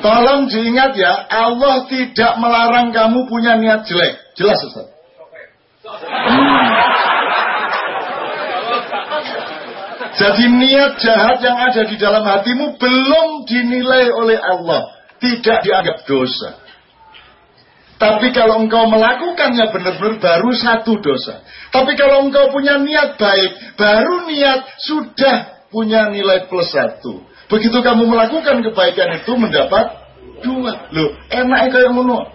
Tolong diingat ya, Allah tidak melarang kamu punya niat jelek. Jelas Ustaz? Hmm. Jadi niat jahat yang ada di dalam hatimu belum dinilai oleh Allah. Tidak dianggap dosa. Tapi kalau engkau melakukannya benar-benar baru satu dosa. Tapi kalau engkau punya niat baik, baru niat sudah punya nilai plus satu. Begitu kamu melakukan kebaikan itu mendapat dua. Loh, enak kayak ngono.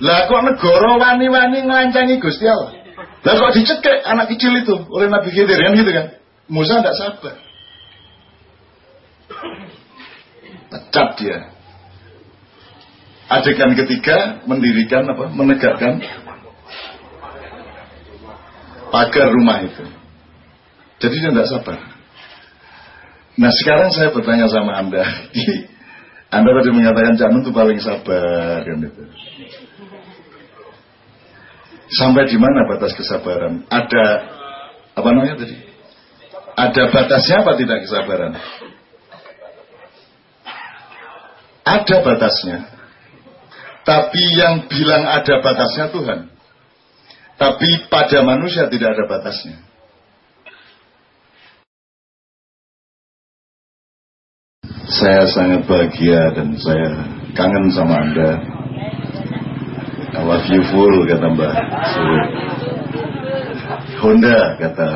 Lah kok negara wani-wani ngelancangi Gusti Allah. Lah kok dicekek anak kecil itu oleh Nabi Khidir kan gitu kan. Musa tidak sabar. Pecat dia. Adegan ketiga mendirikan apa? Menegakkan pagar rumah itu. Jadi dia tidak sabar. Nah sekarang saya bertanya sama Anda. anda tadi mengatakan Janun itu paling sabar kan itu. Sampai di mana batas kesabaran? Ada apa namanya tadi? Ada batasnya apa tidak kesabaran? Ada batasnya. Tapi yang bilang ada batasnya Tuhan. Tapi pada manusia tidak ada batasnya. Saya sangat bahagia dan saya kangen sama Anda. I love you full, kata Mbak Honda, kata.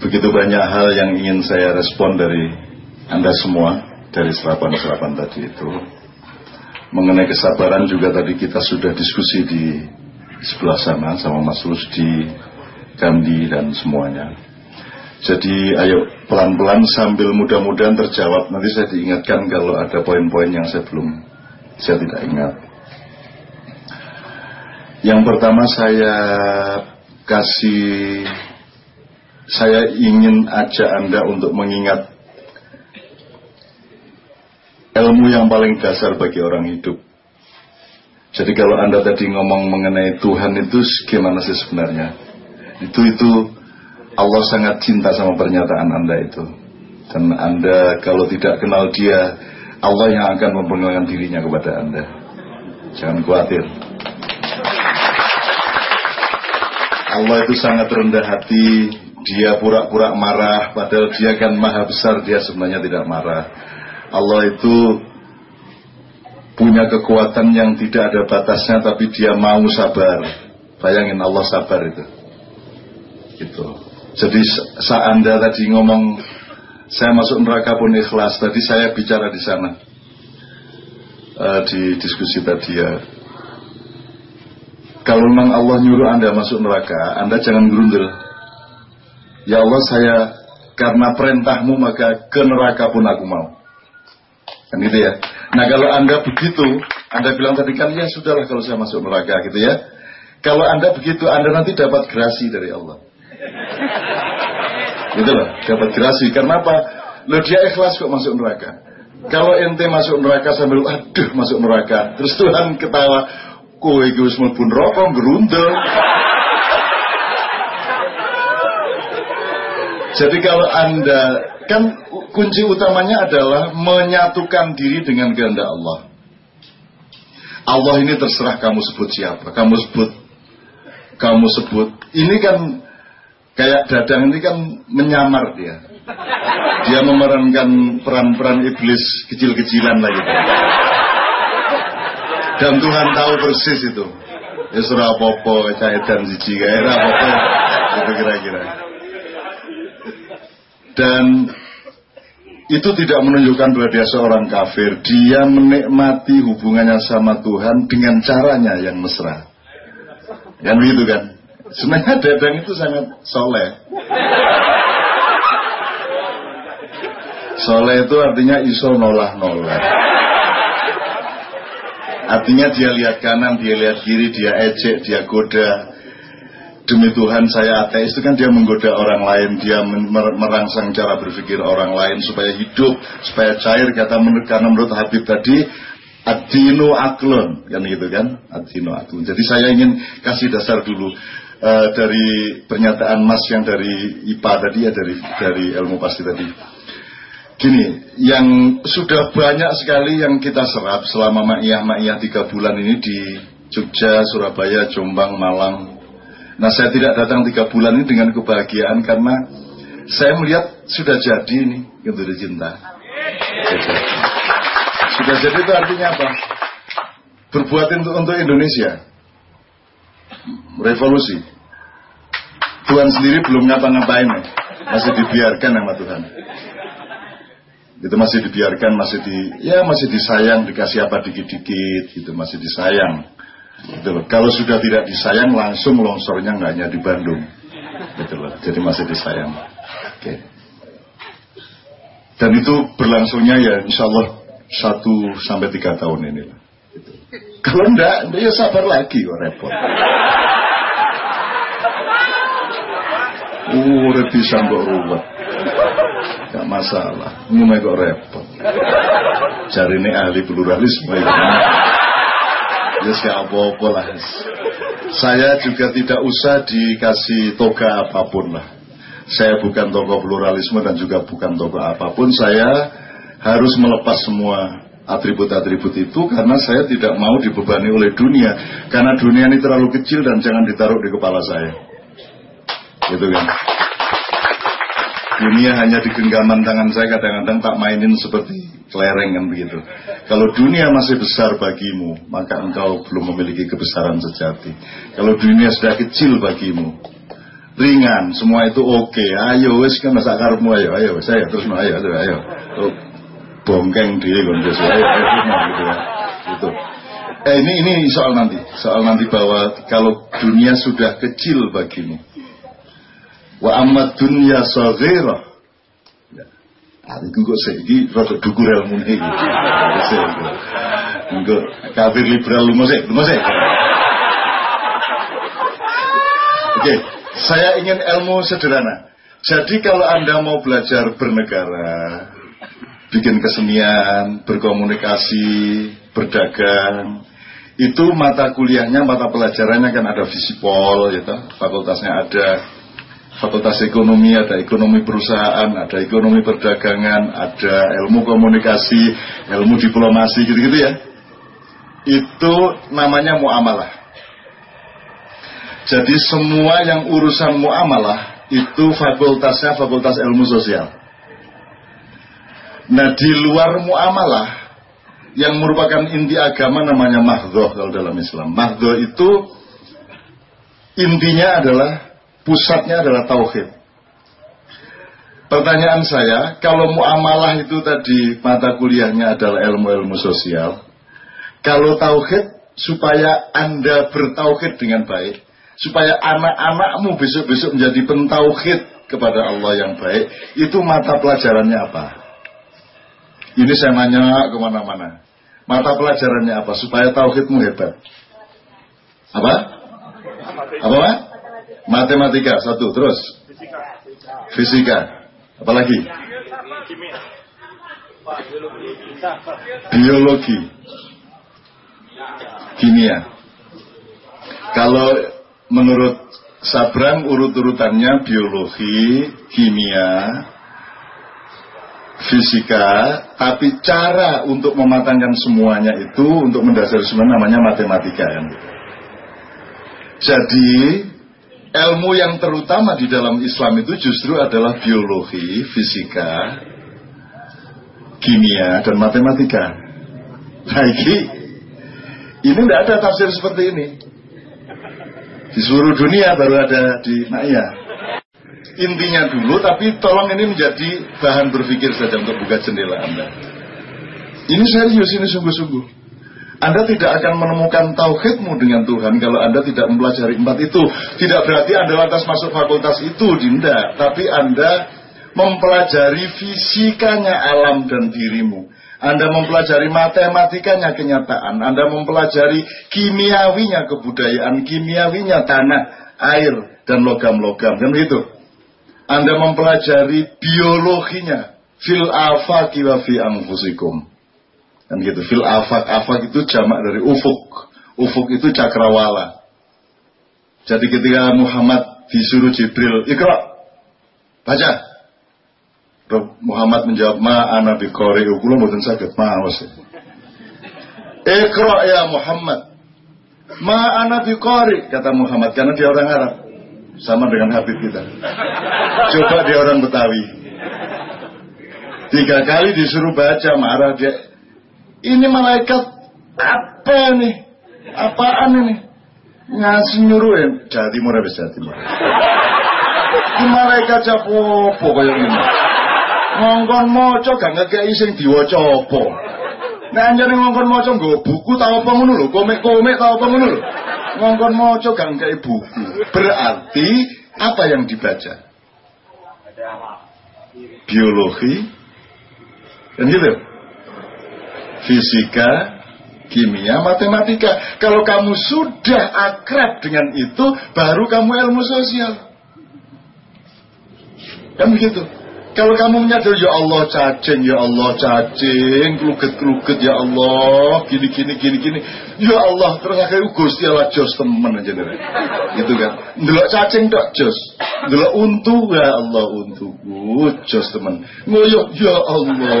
Begitu banyak hal yang ingin saya respon dari Anda semua, dari serapan-serapan tadi itu. Mengenai kesabaran juga tadi kita sudah diskusi di sebelah sana sama Mas Rusdi, Gandhi dan semuanya. Jadi ayo pelan-pelan sambil mudah-mudahan terjawab. Nanti saya diingatkan kalau ada poin-poin yang saya belum, saya tidak ingat. Yang pertama saya kasih, saya ingin ajak Anda untuk mengingat ilmu yang paling dasar bagi orang hidup. Jadi kalau Anda tadi ngomong mengenai Tuhan itu gimana sih sebenarnya? Itu itu Allah sangat cinta sama pernyataan Anda itu. Dan Anda kalau tidak kenal dia, Allah yang akan memperkenalkan dirinya kepada Anda. Jangan khawatir. Allah itu sangat rendah hati, dia pura-pura marah, padahal dia kan maha besar, dia sebenarnya tidak marah. Allah itu punya kekuatan yang tidak ada batasnya, tapi dia mau sabar. Bayangin Allah sabar itu. Itu. Jadi saat Anda tadi ngomong saya masuk neraka pun ikhlas, tadi saya bicara di sana uh, di diskusi tadi ya. Kalau memang Allah nyuruh Anda masuk neraka, Anda jangan gerundel. Ya Allah saya karena perintahmu maka ke neraka pun aku mau. Kan gitu ya. Nah kalau Anda begitu, Anda bilang tadi kan ya sudahlah kalau saya masuk neraka gitu ya. Kalau Anda begitu, Anda nanti dapat gerasi dari Allah. Loh, dapat gerasi. Karena apa? Lo dia ikhlas kok masuk neraka. Kalau ente masuk neraka sambil aduh masuk neraka, terus Tuhan ketawa, kowe iki wis mlebu neraka gerundel. Jadi kalau Anda kan kunci utamanya adalah menyatukan diri dengan kehendak Allah. Allah ini terserah kamu sebut siapa, kamu sebut kamu sebut. Ini kan Kayak Dadang ini kan menyamar dia. Dia memerankan peran-peran iblis kecil-kecilan lagi. Dan Tuhan tahu persis itu. Ya surah popo, dan siji, kayak apa itu kira-kira. Dan itu tidak menunjukkan bahwa dia seorang kafir. Dia menikmati hubungannya sama Tuhan dengan caranya yang mesra. Kan begitu kan? Sebenarnya Dadang itu sangat soleh. Soleh itu artinya iso nolah-nolah. Artinya dia lihat kanan, dia lihat kiri, dia ejek, dia goda. Demi Tuhan saya ateis itu kan dia menggoda orang lain, dia merangsang cara berpikir orang lain supaya hidup, supaya cair. Kata menurut karena menurut Habib tadi, Adino aklon, kan gitu kan? Adino aklon. Jadi saya ingin kasih dasar dulu uh, dari pernyataan Mas yang dari IPA tadi ya dari dari ilmu pasti tadi. Gini, yang sudah banyak sekali yang kita serap selama ma'iyah-ma'iyah tiga bulan ini di Jogja, Surabaya, Jombang, Malang. Nah saya tidak datang tiga bulan ini dengan kebahagiaan karena saya melihat sudah jadi ini, gitu cinta. Sudah, sudah jadi itu artinya apa? Berbuat untuk, untuk Indonesia. Revolusi. Tuhan sendiri belum ngapa-ngapain, masih dibiarkan sama Tuhan. Itu masih dibiarkan masih di ya masih disayang dikasih apa dikit-dikit gitu masih disayang. Gitu loh. Kalau sudah tidak disayang langsung longsornya nggak hanya di Bandung. Gitu loh. Jadi masih disayang. Oke. Dan itu berlangsungnya ya insya Allah satu sampai tiga tahun ini lah gitu. kalau enggak ya sabar lagi kok repot Uh, bisa kok ruwet. Gak masalah. Ini kok repot. Cari ini ahli pluralisme. Ya, ya apa-apa lah. Saya juga tidak usah dikasih toga apa pun lah. Saya bukan tokoh pluralisme dan juga bukan tokoh apa pun. Saya harus melepas semua atribut-atribut itu karena saya tidak mau dibebani oleh dunia. Karena dunia ini terlalu kecil dan jangan ditaruh di kepala saya. Gitu kan. Dunia hanya di genggaman tangan saya kadang-kadang tak mainin seperti kelereng kan begitu. Kalau dunia masih besar bagimu, maka engkau belum memiliki kebesaran sejati. Kalau dunia sudah kecil bagimu, ringan, semua itu oke. Okay. Ayo wes kan masa karmu ayo, ayo saya terus ayo, ayo, ayo. Bongkeng dia ayo, gitu ya. Gitu. Eh, ini ini soal nanti, soal nanti bahwa kalau dunia sudah kecil bagimu, Wa amma dunya saghira. Ya. Ah, iku kok saiki rada dukur ilmu iki. Engko kafir liberal lu sik, lu sik. Oke, saya ingin ilmu sederhana. Jadi kalau Anda mau belajar bernegara, bikin kesenian, berkomunikasi, berdagang, itu mata kuliahnya, mata pelajarannya kan ada visipol, gitu, fakultasnya ada, fakultas ekonomi, ada ekonomi perusahaan, ada ekonomi perdagangan, ada ilmu komunikasi, ilmu diplomasi gitu-gitu ya. Itu namanya muamalah. Jadi semua yang urusan muamalah itu fakultasnya fakultas ilmu sosial. Nah di luar muamalah yang merupakan inti agama namanya mahdoh kalau dalam Islam. Mahdoh itu intinya adalah pusatnya adalah tauhid. Pertanyaan saya, kalau muamalah itu tadi mata kuliahnya adalah ilmu-ilmu sosial, kalau tauhid supaya Anda bertauhid dengan baik, supaya anak-anakmu besok-besok menjadi pentauhid kepada Allah yang baik, itu mata pelajarannya apa? Ini saya nanya ke mana-mana. Mata pelajarannya apa? Supaya tauhidmu hebat. Apa? Apa, Pak? Matematika satu, terus fisika. Apalagi? Biologi. Kimia. Kalau menurut Sabrang urut-urutannya biologi, kimia, fisika, tapi cara untuk mematangkan semuanya itu untuk mendasari semua namanya matematika kan. Jadi ilmu yang terutama di dalam Islam itu justru adalah biologi, fisika, kimia, dan matematika. Lagi, ini tidak ada tafsir seperti ini. Di seluruh dunia baru ada di Naya. Intinya dulu, tapi tolong ini menjadi bahan berpikir saja untuk buka jendela Anda. Ini serius, ini sungguh-sungguh. Anda tidak akan menemukan tauhidmu dengan Tuhan kalau Anda tidak mempelajari empat itu. Tidak berarti Anda lantas masuk fakultas itu, tidak. Tapi Anda mempelajari fisikanya alam dan dirimu. Anda mempelajari matematikanya kenyataan. Anda mempelajari kimiawinya kebudayaan, kimiawinya tanah, air, dan logam-logam. Kan begitu. Anda mempelajari biologinya. Fil afaki wa fi anfusikum Kan gitu. Fil afak. Afak itu jamak dari ufuk. Ufuk itu cakrawala. Jadi ketika Muhammad disuruh Jibril, ikra. Baca. Muhammad menjawab, "Ma ana biqari, kula mboten saged maos." Iqra ya Muhammad. Ma ana kata Muhammad karena dia orang Arab. Sama dengan Habib kita. Coba dia orang Betawi. Tiga kali disuruh baca marah dia. Ini malaikat apa nih? Apaan ini? Ngasih nyuruhin. Jawa Timur habis Jawa Timur. Ini malaikat capo pokoknya ini ngongkon maca gak ngekeki sing diwaca apa. Nek anjane ngongkon maca nggo buku ta apa ngono lho, komik-komik ta apa. Ngongkon maca gak ngekeki buku. Berarti apa yang dibaca? Biologi. Kan gitu? Fisika, kimia, matematika. Kalau kamu sudah akrab dengan itu, baru kamu ilmu sosial. Kan begitu. Kalau kamu menyadari ya Allah cacing, ya Allah cacing, keluket-keluket ya Allah, gini gini gini gini. Ya Allah, terus akhirnya Gusti Allah jos temen aja deh. Gitu kan. Delok cacing tok jos. Delok untu ya Allah untu. jos temen. Ngoyo ya Allah.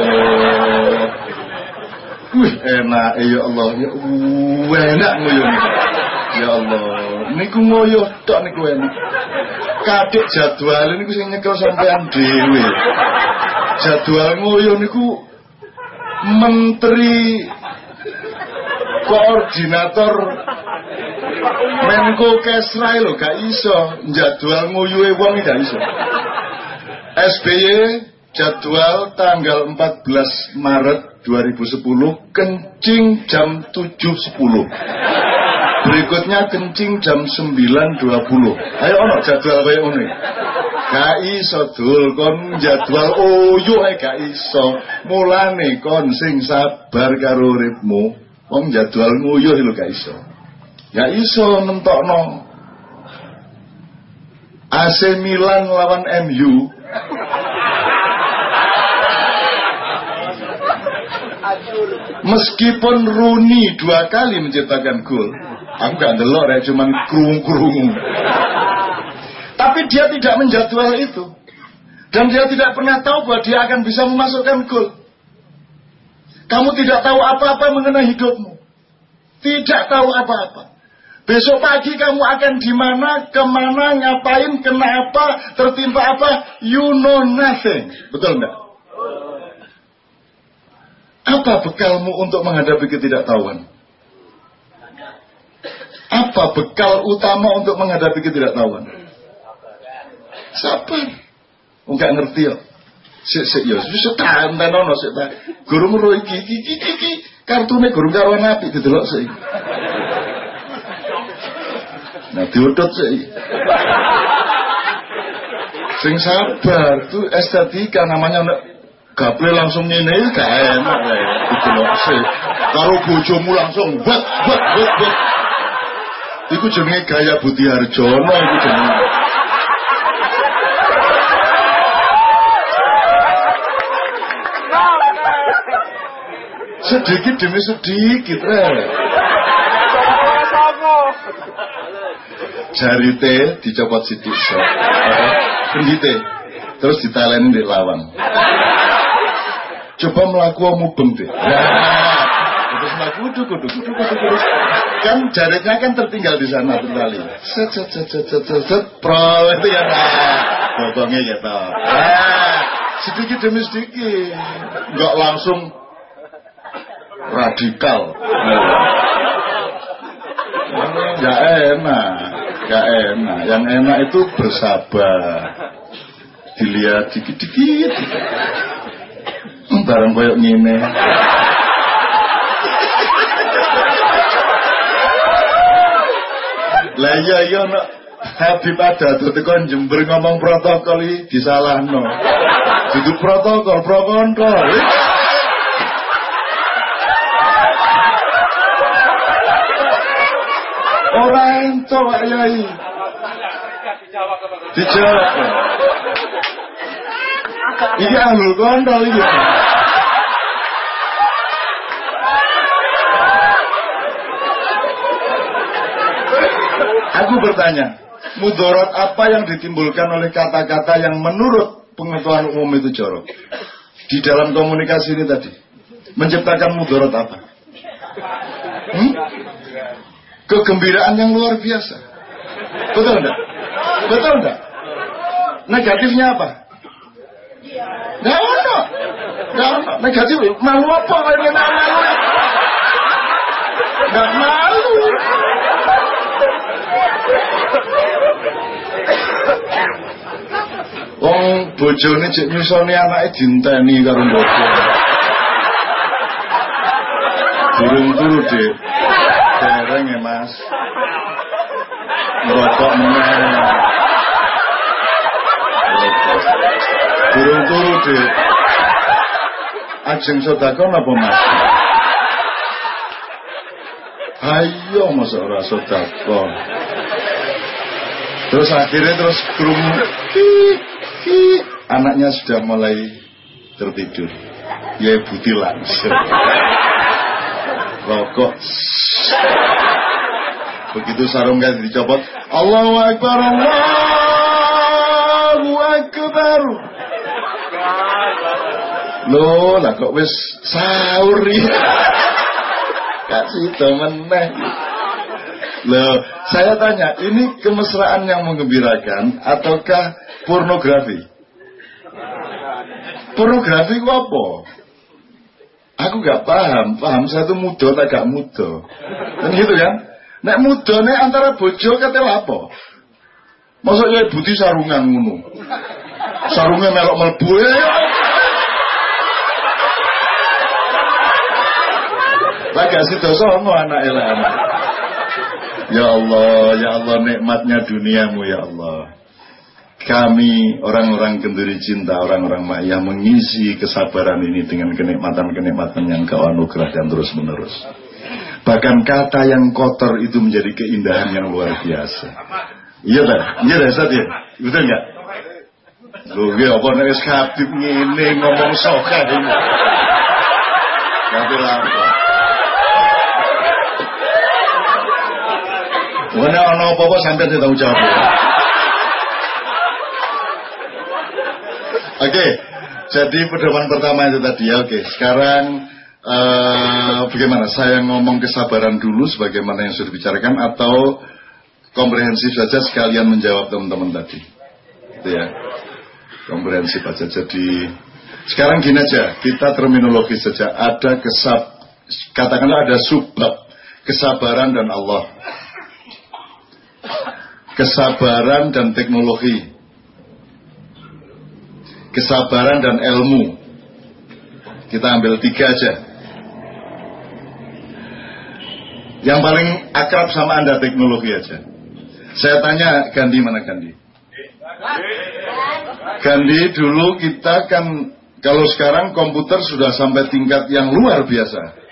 Wih enak ya Allah. Ya enak ngoyo. Ya Allah. Niku ngoyo tok niku enak kadek jadwal ini sing nyekel sampean dhewe. Jadwal ngoyo niku menteri koordinator Menko Kesra lho gak iso jadwal nguyuhe wong gak iso. SBY jadwal tanggal 14 Maret 2010 kencing jam 7.10 Berikutnya kencing jam 9.20. Ayo ono jadwal kaya ngene. Gak iso dul kon jadwal oyo ae gak iso. Mulane kon sing sabar karo uripmu. Wong jadwal nguyuh lho gak iso. Gak iso nentokno. AC Milan lawan MU Meskipun Rooney dua kali menciptakan gol, Aku gak delok ya, cuman kerung-kerung. Tapi dia tidak menjadwal itu. Dan dia tidak pernah tahu bahwa dia akan bisa memasukkan gol. Kamu tidak tahu apa-apa mengenai hidupmu. Tidak tahu apa-apa. Besok pagi kamu akan di mana, ke mana, ngapain, kenapa, tertimpa apa, you know nothing. Betul enggak? Apa bekalmu untuk menghadapi ketidaktahuan? Apa bekal utama untuk menghadapi ketidaktahuan? Sabar. Enggak ngerti ya. Sik sik ya, wis tahan ono sik ta. Guru muru iki iki iki iki kartune guru karo nabi didelok sik. Nah diudut sik. Sing sabar tuh estetika namanya gaple langsung ngene gak enak. Didelok sik. Karo bojomu langsung bet bet bet bet. Iku jenenge gaya Budi Harjono iku jenenge. Sedikit demi sedikit, re. Jarite dicopot sidik sok. Kendite. Terus ditaleni di lawang. Coba melakukan mubeng deh. Kudu kudu kudu kudu kudu. Kan jaritnya kan tertinggal di sana tertali. Set set set set set set set pro itu ya. Bobongnya ya toh. Nah, sedikit demi sedikit. Enggak langsung radikal. Ya enak, ya enak. Yang enak itu bersabar. Dilihat dikit-dikit. Barang koyok ngine. Lah iya iya nak Habib ada tuh tekan Jember ngomong protokol iki disalahno. Itu protokol, protokol. Ora ento Pak Yai. Dijawab. Iki ahlul kontol iki. Aku bertanya, mudarat apa yang ditimbulkan oleh kata-kata yang menurut pengetahuan umum itu jorok. Di dalam komunikasi ini tadi, menciptakan mudarat apa? Hmm? Kegembiraan yang luar biasa. Betul enggak? Betul enggak? Negatifnya apa? Enggak ada. Enggak ada. Negatif. Malu apa? Enggak malu. Enggak malu. Bojone cek nyusoni anake dinteni karo bojo. Durung turu, Dik. Dereng ya, Mas. Ngerokok meneh. Durung turu, Dik. Ajeng sedekah napa, Mas? Ayo masa ora sedekah. Terus akhirnya terus kerungu anaknya sudah mulai tertidur. Ya buti langsung. Rokok. Begitu sarung kan dicopot. Allahu Akbar, Allahu Akbar. Loh, lah kok wis sahur ya. Kasih temen Loh, saya tanya, ini kemesraan yang mengembirakan ataukah pornografi? Pornografi itu apa? Aku gak paham, paham saya itu muda tak gak muda. Kan gitu kan? Nek muda nek antara bojo kata apa? Maksudnya buti sarungan ngono. Sarungnya melok melbu ya. Lagi asih dosa anak elah Ya Allah, ya Allah nikmatnya duniamu ya Allah. Kami orang-orang kenduri cinta, orang-orang maya mengisi kesabaran ini dengan kenikmatan-kenikmatan yang kau anugerahkan terus menerus. Bahkan kata yang kotor itu menjadi keindahan yang luar biasa. Iya tak? Iya tak Ustaz ya? Betul nggak? Loh, ya apa nih Habib ngene ngomong soka ini. Tapi apa? Mana ono apa-apa tidak tahu jawab. Oke, jadi pedoman pertama itu tadi ya. Oke, okay. sekarang uh, bagaimana? Saya ngomong kesabaran dulu, sebagaimana yang sudah dibicarakan, atau komprehensif saja sekalian menjawab teman-teman tadi. Itu ya, komprehensif aja. Jadi sekarang gini aja, kita terminologi saja. Ada kesab, katakanlah ada subbab kesabaran dan Allah kesabaran dan teknologi, kesabaran dan ilmu. Kita ambil tiga aja. Yang paling akrab sama Anda teknologi aja. Saya tanya Gandhi mana Gandhi? Gandhi dulu kita kan kalau sekarang komputer sudah sampai tingkat yang luar biasa.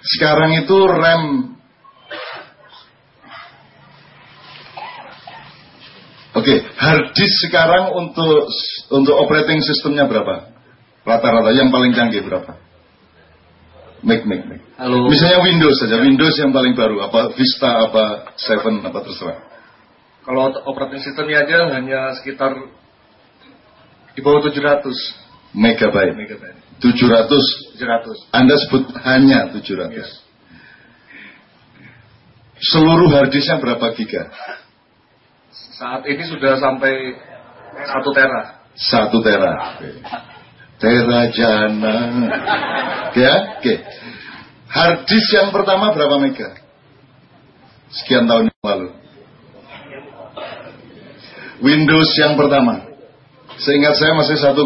Sekarang itu RAM Oke, okay, hard disk sekarang untuk untuk operating sistemnya berapa? Rata-rata yang paling canggih berapa? Mac, Mac, Mac. Halo. Misalnya Windows saja, Windows yang paling baru, apa Vista, apa Seven, apa terserah. Kalau operating sistemnya aja hanya sekitar di bawah 700 megabyte. Megabyte. 700. 700. Anda sebut hanya 700. Ya. Seluruh hard disknya berapa giga? Saat ini sudah sampai satu tera. Satu tera. Tera jana. Ya, oke. Hard disk yang pertama berapa mega? Sekian tahun yang lalu. Windows yang pertama. Seingat saya masih 1,2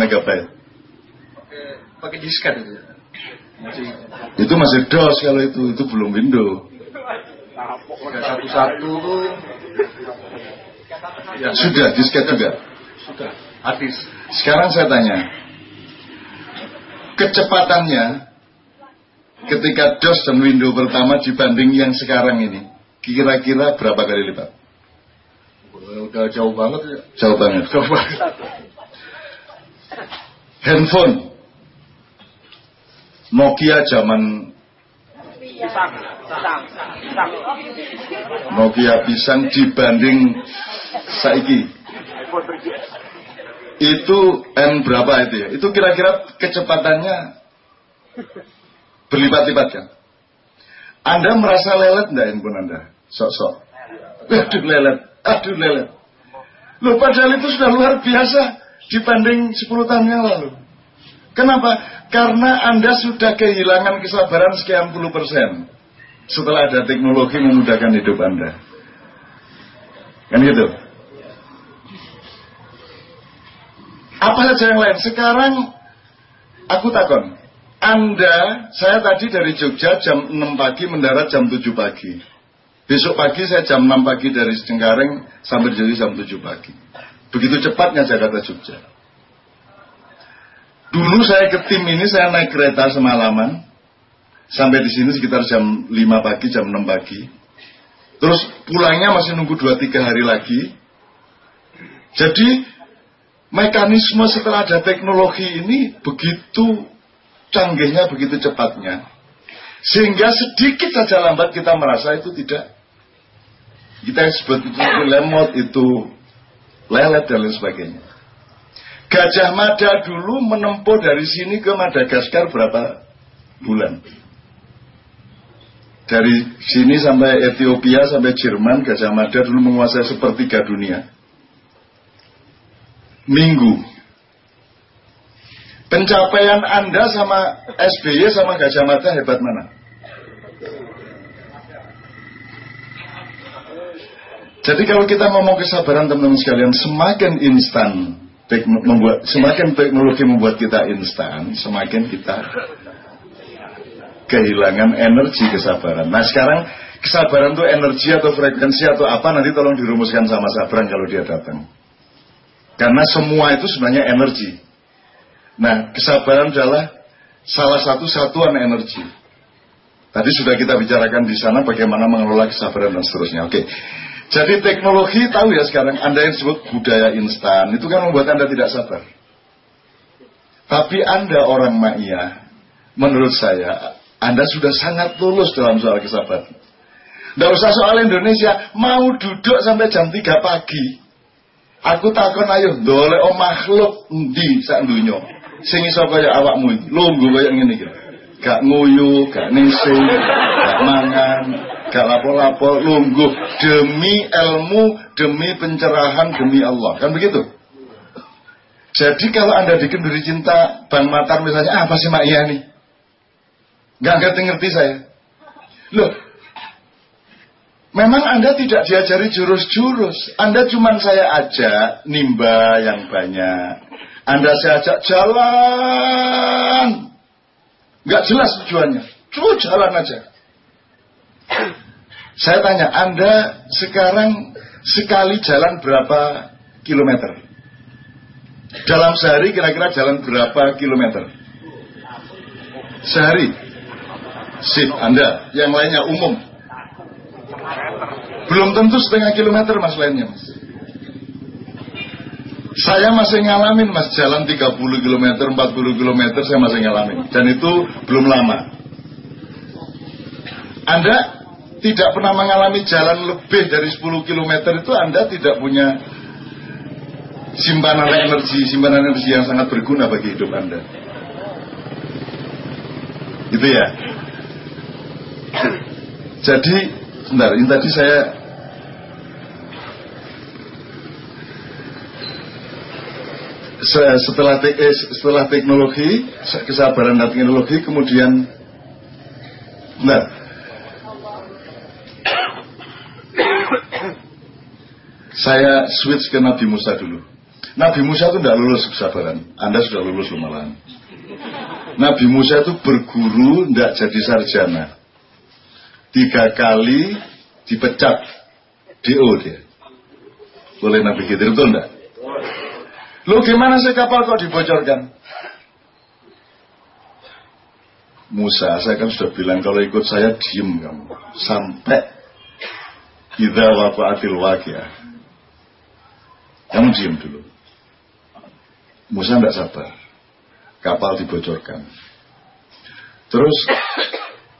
megabyte. Pakai disket itu. Masih. Itu masih DOS kalau itu, itu belum Windows. Satu-satu Ya, sudah, disket juga. Sudah, habis. Sekarang saya tanya, kecepatannya ketika DOS dan Windows pertama dibanding yang sekarang ini, kira-kira berapa kali lipat? Udah jauh banget ya. Jauh banget. Jauh banget. Handphone. Nokia zaman Nokia pisang dibanding saiki itu N berapa itu ya? Itu kira-kira kecepatannya berlipat-lipat kan? Anda merasa lelet enggak handphone Anda? Sok-sok. Aduh lelet, aduh lelet. Loh padahal itu sudah luar biasa dibanding 10 tahun yang lalu. Kenapa? Karena Anda sudah kehilangan kesabaran sekian puluh persen setelah ada teknologi memudahkan hidup Anda. Kan gitu. Apa saja yang lain? Sekarang aku takon. Anda, saya tadi dari Jogja jam 6 pagi mendarat jam 7 pagi. Besok pagi saya jam 6 pagi dari Cengkareng sampai jadi jam 7 pagi. Begitu cepatnya Jakarta Jogja. Dulu saya ke tim ini saya naik kereta semalaman sampai di sini sekitar jam 5 pagi, jam 6 pagi. Terus pulangnya masih nunggu 2-3 hari lagi. Jadi mekanisme setelah ada teknologi ini begitu canggihnya, begitu cepatnya. Sehingga sedikit saja lambat kita merasa itu tidak. Kita sebut itu lemot, itu lelet dan lain sebagainya. Gajah Mada dulu menempuh dari sini ke Madagaskar berapa bulan? Dari sini sampai Ethiopia sampai Jerman, Gajah Mada dulu menguasai sepertiga dunia. Minggu Pencapaian Anda sama SBY sama Gajah Mada hebat mana? Jadi kalau kita ngomong kesabaran teman-teman sekalian, semakin instan membuat semakin teknologi membuat kita instan, semakin kita kehilangan energi kesabaran. Nah sekarang kesabaran itu energi atau frekuensi atau apa nanti tolong dirumuskan sama Sabran kalau dia datang. Karena semua itu sebenarnya energi. Nah, kesabaran adalah salah satu satuan energi. Tadi sudah kita bicarakan di sana bagaimana mengelola kesabaran dan seterusnya. Oke. Jadi teknologi tahu ya sekarang Anda yang disebut budaya instan itu kan membuat Anda tidak sabar. Tapi Anda orang Ma'iyah, menurut saya Anda sudah sangat lulus dalam soal kesabaran. Tidak usah soal Indonesia, mau duduk sampai jam 3 pagi. Aku takut ayo dole om makhluk di sak dunya sing iso kaya awakmu iki. Lungguh kaya ngene iki. Gak nguyu, gak nisi, gak mangan, gak lapo-lapo, lungguh demi ilmu, demi pencerahan, demi Allah. Kan begitu? Jadi kalau Anda dikenduri cinta Bang Matar misalnya, ah, apa sih Mak Iya nih? Gak ngerti-ngerti saya. Loh, Memang Anda tidak diajari jurus-jurus. Anda cuma saya ajak nimba yang banyak. Anda saya ajak jalan. Nggak jelas tujuannya. Cuma jalan aja. Saya tanya, Anda sekarang sekali jalan berapa kilometer? Dalam sehari kira-kira jalan berapa kilometer? Sehari? Sip, Anda. Yang lainnya umum. Belum tentu setengah kilometer mas lainnya mas. Saya masih ngalamin mas jalan 30 km, 40 km saya masih ngalamin. Dan itu belum lama. Anda tidak pernah mengalami jalan lebih dari 10 km itu Anda tidak punya simpanan energi, simpanan energi yang sangat berguna bagi hidup Anda. Gitu ya. Jadi, sebentar, ini tadi saya setelah te eh, setelah teknologi kesabaran dan teknologi kemudian nah saya switch ke Nabi Musa dulu. Nabi Musa itu tidak lulus kesabaran. Anda sudah lulus malahan Nabi Musa itu berguru tidak jadi sarjana tiga kali dipecat DO dia oleh Nabi Khidir itu enggak Lu gimana sih kapal kok dibocorkan? Musa, saya kan sudah bilang kalau ikut saya diem kamu. Sampai idza waqa'atil waqi'ah. Kamu diem dulu. Musa tidak sabar. Kapal dibocorkan. Terus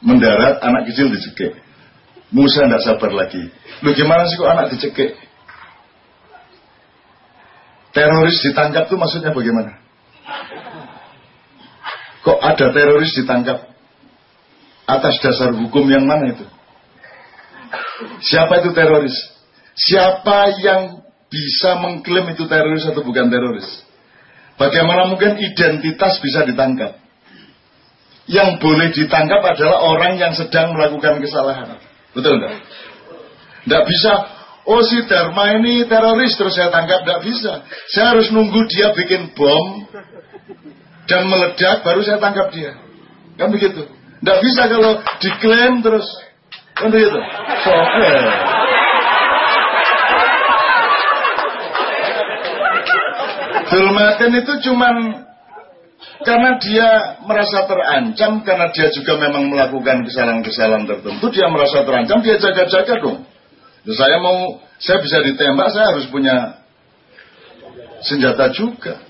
mendarat anak kecil dicekik. Musa tidak sabar lagi. Lu gimana sih kok anak dicekik? Teroris ditangkap itu maksudnya bagaimana? Kok ada teroris ditangkap? Atas dasar hukum yang mana itu? Siapa itu teroris? Siapa yang bisa mengklaim itu teroris atau bukan teroris? Bagaimana mungkin identitas bisa ditangkap? Yang boleh ditangkap adalah orang yang sedang melakukan kesalahan. Betul enggak? Enggak bisa, oh si Dharma ini teroris terus saya tangkap. Enggak bisa. Saya harus nunggu dia bikin bom, dan meledak baru saya tangkap dia. Kan begitu. Tidak bisa kalau diklaim terus. Kan begitu. So, okay. Dulmatin itu cuman karena dia merasa terancam, karena dia juga memang melakukan kesalahan-kesalahan tertentu, dia merasa terancam, dia jaga-jaga dong. saya mau, saya bisa ditembak, saya harus punya senjata juga.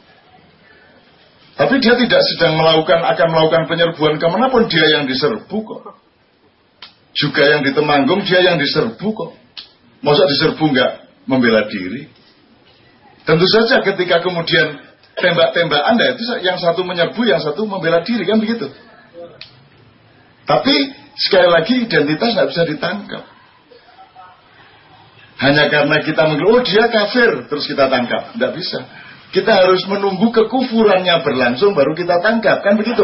Tapi dia tidak sedang melakukan akan melakukan penyerbuan ke mana pun dia yang diserbu kok. Juga yang di Temanggung dia yang diserbu kok. Masa diserbu nggak membela diri? Tentu saja ketika kemudian tembak-tembak Anda itu yang satu menyerbu, yang satu membela diri kan begitu. Tapi sekali lagi identitas nggak bisa ditangkap. Hanya karena kita mengira, oh dia kafir, terus kita tangkap. Tidak bisa. Kita harus menunggu kekufurannya berlangsung baru kita tangkap, kan begitu?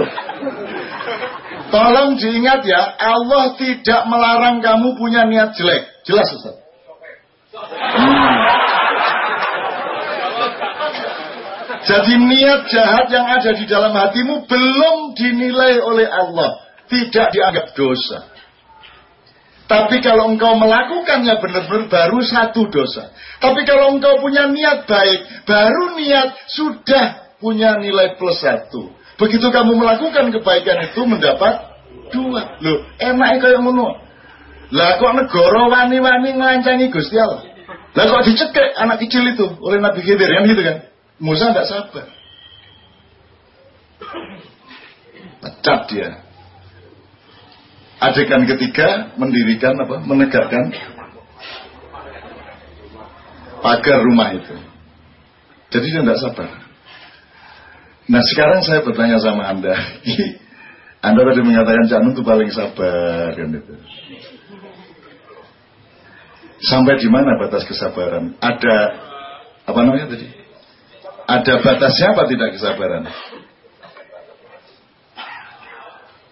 Tolong diingat ya, Allah tidak melarang kamu punya niat jelek. Jelas Ustaz? Hmm. Jadi niat jahat yang ada di dalam hatimu belum dinilai oleh Allah. Tidak dianggap dosa. Tapi kalau engkau melakukannya benar-benar baru satu dosa. Tapi kalau engkau punya niat baik, baru niat sudah punya nilai plus satu. Begitu kamu melakukan kebaikan itu mendapat dua. Loh, enak kayak ngono. Lah kok negara wani-wani ngelancangi Gusti Allah. Lah kok dicekek anak kecil itu oleh Nabi Khidir kan gitu kan. Musa tidak sabar. Pecat dia. Adegan ketiga mendirikan apa? Menegakkan pagar rumah itu. Jadi dia tidak sabar. Nah sekarang saya bertanya sama anda. Anda tadi mengatakan Janun itu paling sabar kan itu sampai di mana batas kesabaran? Ada apa namanya tadi ada batasnya apa tidak kesabaran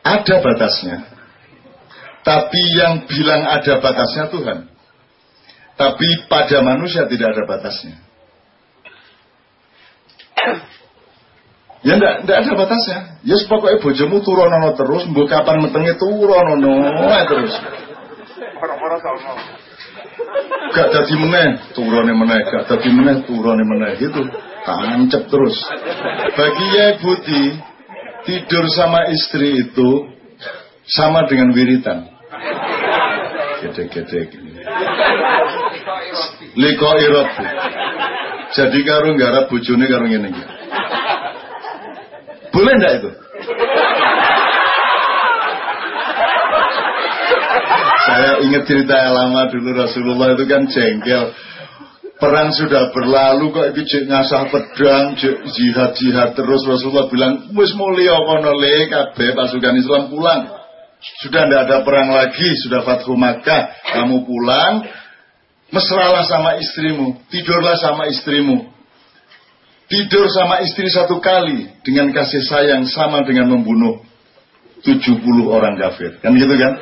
ada batasnya tapi yang bilang ada batasnya Tuhan. Tapi pada manusia tidak ada batasnya. Ya enggak, enggak ada batasnya. Ya yes, pokoknya bojomu turonono terus, mbok kapan metenge turonono terus. Gak dadi meneh, turone meneh, gak dadi meneh, turone meneh gitu. Tancep terus. Bagi ya Buti, tidur sama istri itu sama dengan wiritan. Gede-gede liko irot jadi karo garap bujune karo ngene iki. Boleh ndak itu? Saya ingat cerita lama dulu Rasulullah itu kan jengkel perang sudah berlalu kok iki ngasah pedang jihad jihad terus Rasulullah bilang wis mulya kono le kabeh pasukan Islam pulang sudah tidak ada perang lagi, sudah Fathu Makkah. Kamu pulang, mesralah sama istrimu, tidurlah sama istrimu. Tidur sama istri satu kali dengan kasih sayang sama dengan membunuh 70 orang kafir. Kan gitu kan?